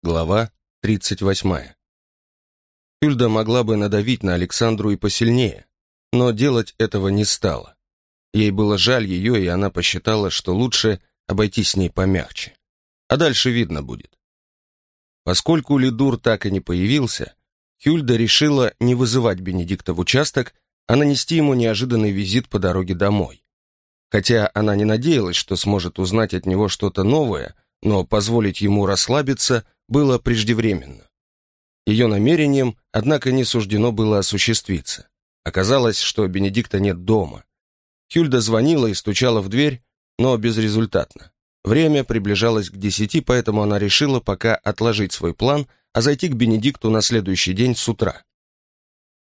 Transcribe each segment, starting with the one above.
Глава 38. Хюльда могла бы надавить на Александру и посильнее, но делать этого не стала. Ей было жаль ее, и она посчитала, что лучше обойтись с ней помягче. А дальше видно будет. Поскольку Лидур так и не появился, Хюльда решила не вызывать Бенедикта в участок, а нанести ему неожиданный визит по дороге домой. Хотя она не надеялась, что сможет узнать от него что-то новое, но позволить ему расслабиться – было преждевременно. Ее намерением, однако, не суждено было осуществиться. Оказалось, что Бенедикта нет дома. Хюльда звонила и стучала в дверь, но безрезультатно. Время приближалось к десяти, поэтому она решила пока отложить свой план, а зайти к Бенедикту на следующий день с утра.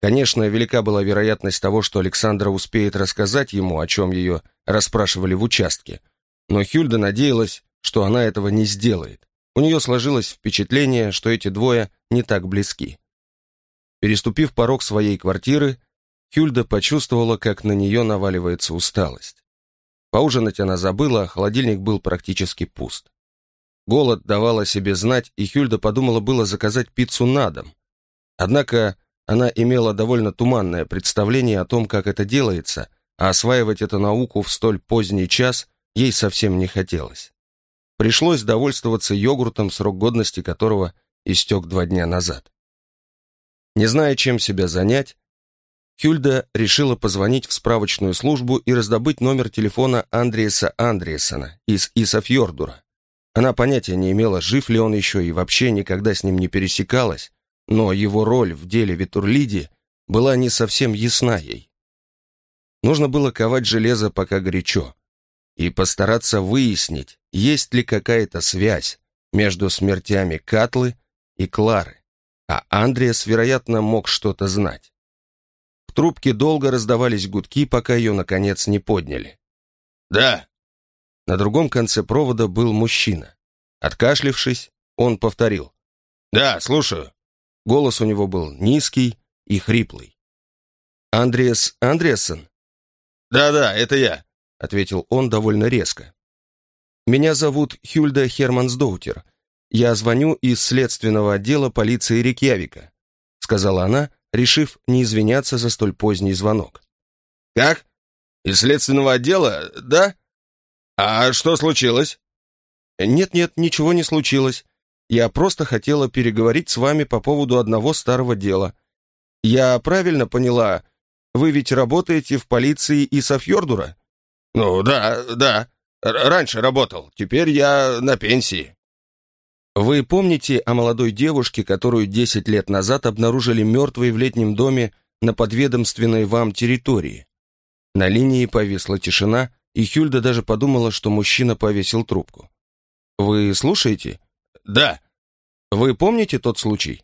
Конечно, велика была вероятность того, что Александра успеет рассказать ему, о чем ее расспрашивали в участке, но Хюльда надеялась, что она этого не сделает. У нее сложилось впечатление, что эти двое не так близки. Переступив порог своей квартиры, Хюльда почувствовала, как на нее наваливается усталость. Поужинать она забыла, а холодильник был практически пуст. Голод давал о себе знать, и Хюльда подумала было заказать пиццу на дом. Однако она имела довольно туманное представление о том, как это делается, а осваивать эту науку в столь поздний час ей совсем не хотелось. Пришлось довольствоваться йогуртом, срок годности которого истек два дня назад. Не зная, чем себя занять, Хюльда решила позвонить в справочную службу и раздобыть номер телефона Андреаса Андреасона из Исафьордура. Она понятия не имела, жив ли он еще и вообще никогда с ним не пересекалась, но его роль в деле Витурлиди была не совсем ясна ей. Нужно было ковать железо пока горячо, и постараться выяснить, есть ли какая-то связь между смертями Катлы и Клары, а Андреас, вероятно, мог что-то знать. В трубке долго раздавались гудки, пока ее, наконец, не подняли. «Да». На другом конце провода был мужчина. Откашлившись, он повторил. «Да, слушаю». Голос у него был низкий и хриплый. «Андреас Андреасон?» «Да-да, это я ответил он довольно резко. «Меня зовут Хюльда Хермансдоутер. Я звоню из следственного отдела полиции Рикьявика», сказала она, решив не извиняться за столь поздний звонок. «Как? Из следственного отдела, да? А что случилось?» «Нет-нет, ничего не случилось. Я просто хотела переговорить с вами по поводу одного старого дела. Я правильно поняла, вы ведь работаете в полиции Исафьордура?» «Ну, да, да. Раньше работал. Теперь я на пенсии». «Вы помните о молодой девушке, которую 10 лет назад обнаружили мертвой в летнем доме на подведомственной вам территории?» На линии повисла тишина, и Хюльда даже подумала, что мужчина повесил трубку. «Вы слушаете?» «Да». «Вы помните тот случай?»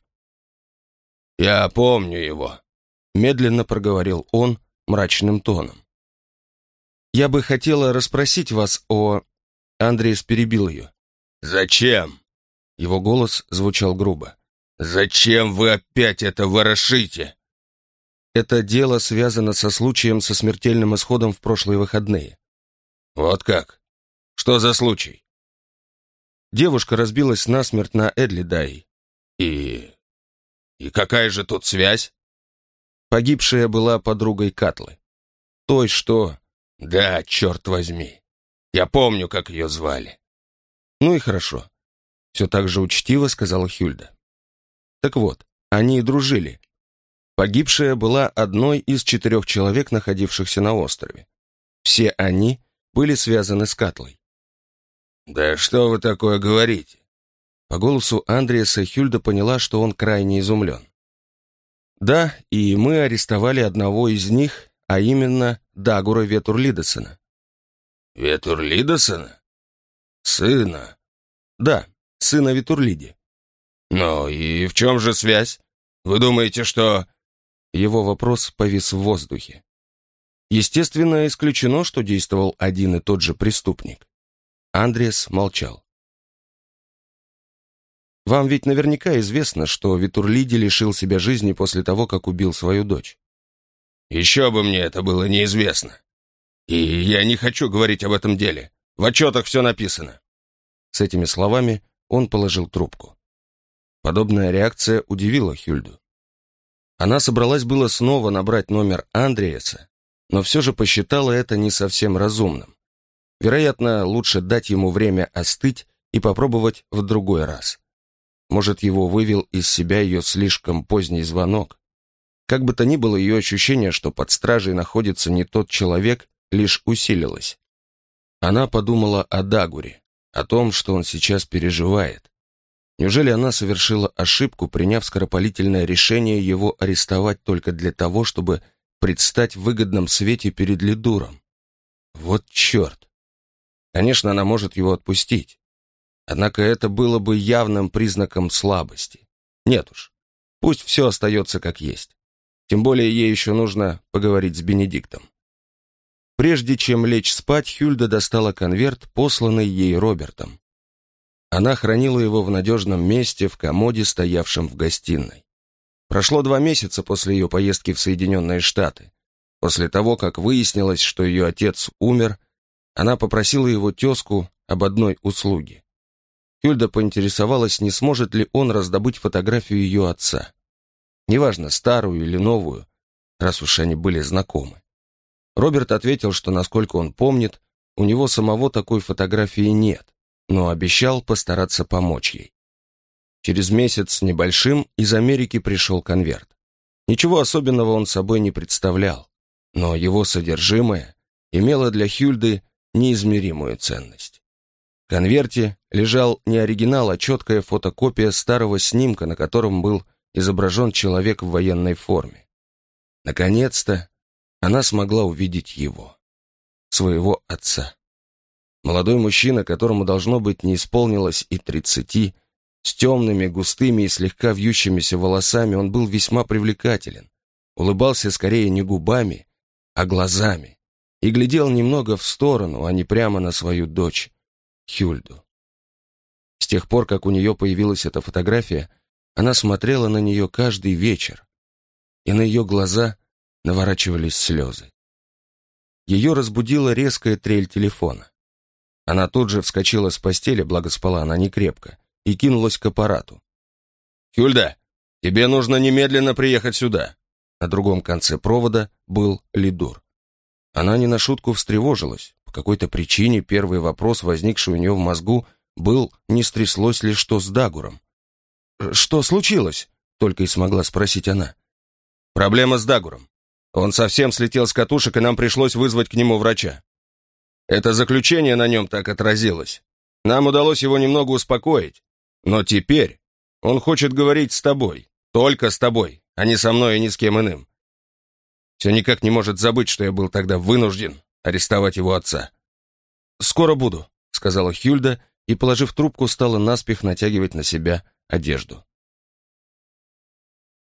«Я помню его», — медленно проговорил он мрачным тоном. «Я бы хотела расспросить вас о...» Андреас перебил ее. «Зачем?» Его голос звучал грубо. «Зачем вы опять это ворошите?» Это дело связано со случаем со смертельным исходом в прошлые выходные. «Вот как? Что за случай?» Девушка разбилась насмерть на Эдлидай. «И... и какая же тут связь?» Погибшая была подругой Катлы. Той, что «Да, черт возьми. Я помню, как ее звали». «Ну и хорошо», — все так же учтиво сказала Хюльда. «Так вот, они и дружили. Погибшая была одной из четырех человек, находившихся на острове. Все они были связаны с Катлой». «Да что вы такое говорите?» По голосу Андреаса Хюльда поняла, что он крайне изумлен. «Да, и мы арестовали одного из них а именно Дагура Ветурлидесена. Ветурлидесена? Сына? Да, сына Ветурлиди. Ну и в чем же связь? Вы думаете, что... Его вопрос повис в воздухе. Естественно, исключено, что действовал один и тот же преступник. Андреас молчал. Вам ведь наверняка известно, что Витурлиди лишил себя жизни после того, как убил свою дочь. Еще бы мне это было неизвестно. И я не хочу говорить об этом деле. В отчетах все написано. С этими словами он положил трубку. Подобная реакция удивила Хюльду. Она собралась было снова набрать номер Андреаса, но все же посчитала это не совсем разумным. Вероятно, лучше дать ему время остыть и попробовать в другой раз. Может, его вывел из себя ее слишком поздний звонок. Как бы то ни было, ее ощущение, что под стражей находится не тот человек, лишь усилилось. Она подумала о Дагуре, о том, что он сейчас переживает. Неужели она совершила ошибку, приняв скоропалительное решение его арестовать только для того, чтобы предстать в выгодном свете перед Лидуром? Вот черт! Конечно, она может его отпустить. Однако это было бы явным признаком слабости. Нет уж, пусть все остается как есть. Тем более ей еще нужно поговорить с Бенедиктом. Прежде чем лечь спать, Хюльда достала конверт, посланный ей Робертом. Она хранила его в надежном месте в комоде, стоявшем в гостиной. Прошло два месяца после ее поездки в Соединенные Штаты. После того, как выяснилось, что ее отец умер, она попросила его тезку об одной услуге. Хюльда поинтересовалась, не сможет ли он раздобыть фотографию ее отца. Неважно, старую или новую, раз уж они были знакомы. Роберт ответил, что, насколько он помнит, у него самого такой фотографии нет, но обещал постараться помочь ей. Через месяц с небольшим из Америки пришел конверт. Ничего особенного он собой не представлял, но его содержимое имело для Хюльды неизмеримую ценность. В конверте лежал не оригинал, а четкая фотокопия старого снимка, на котором был изображен человек в военной форме. Наконец-то она смогла увидеть его, своего отца. Молодой мужчина, которому должно быть не исполнилось и тридцати, с темными, густыми и слегка вьющимися волосами, он был весьма привлекателен. Улыбался скорее не губами, а глазами, и глядел немного в сторону, а не прямо на свою дочь, Хюльду. С тех пор, как у нее появилась эта фотография, она смотрела на нее каждый вечер, и на ее глаза наворачивались слезы. Ее разбудила резкая трель телефона. Она тут же вскочила с постели, благо спала она не крепко, и кинулась к аппарату. «Хюльда, тебе нужно немедленно приехать сюда!» На другом конце провода был Лидур. Она не на шутку встревожилась. По какой-то причине первый вопрос, возникший у нее в мозгу, был, не стряслось ли что с Дагуром. «Что случилось?» — только и смогла спросить она. «Проблема с Дагуром. Он совсем слетел с катушек, и нам пришлось вызвать к нему врача. Это заключение на нем так отразилось. Нам удалось его немного успокоить. Но теперь он хочет говорить с тобой. Только с тобой, а не со мной и ни с кем иным. Все никак не может забыть, что я был тогда вынужден арестовать его отца. «Скоро буду», — сказала Хюльда и, положив трубку, стала наспех натягивать на себя одежду.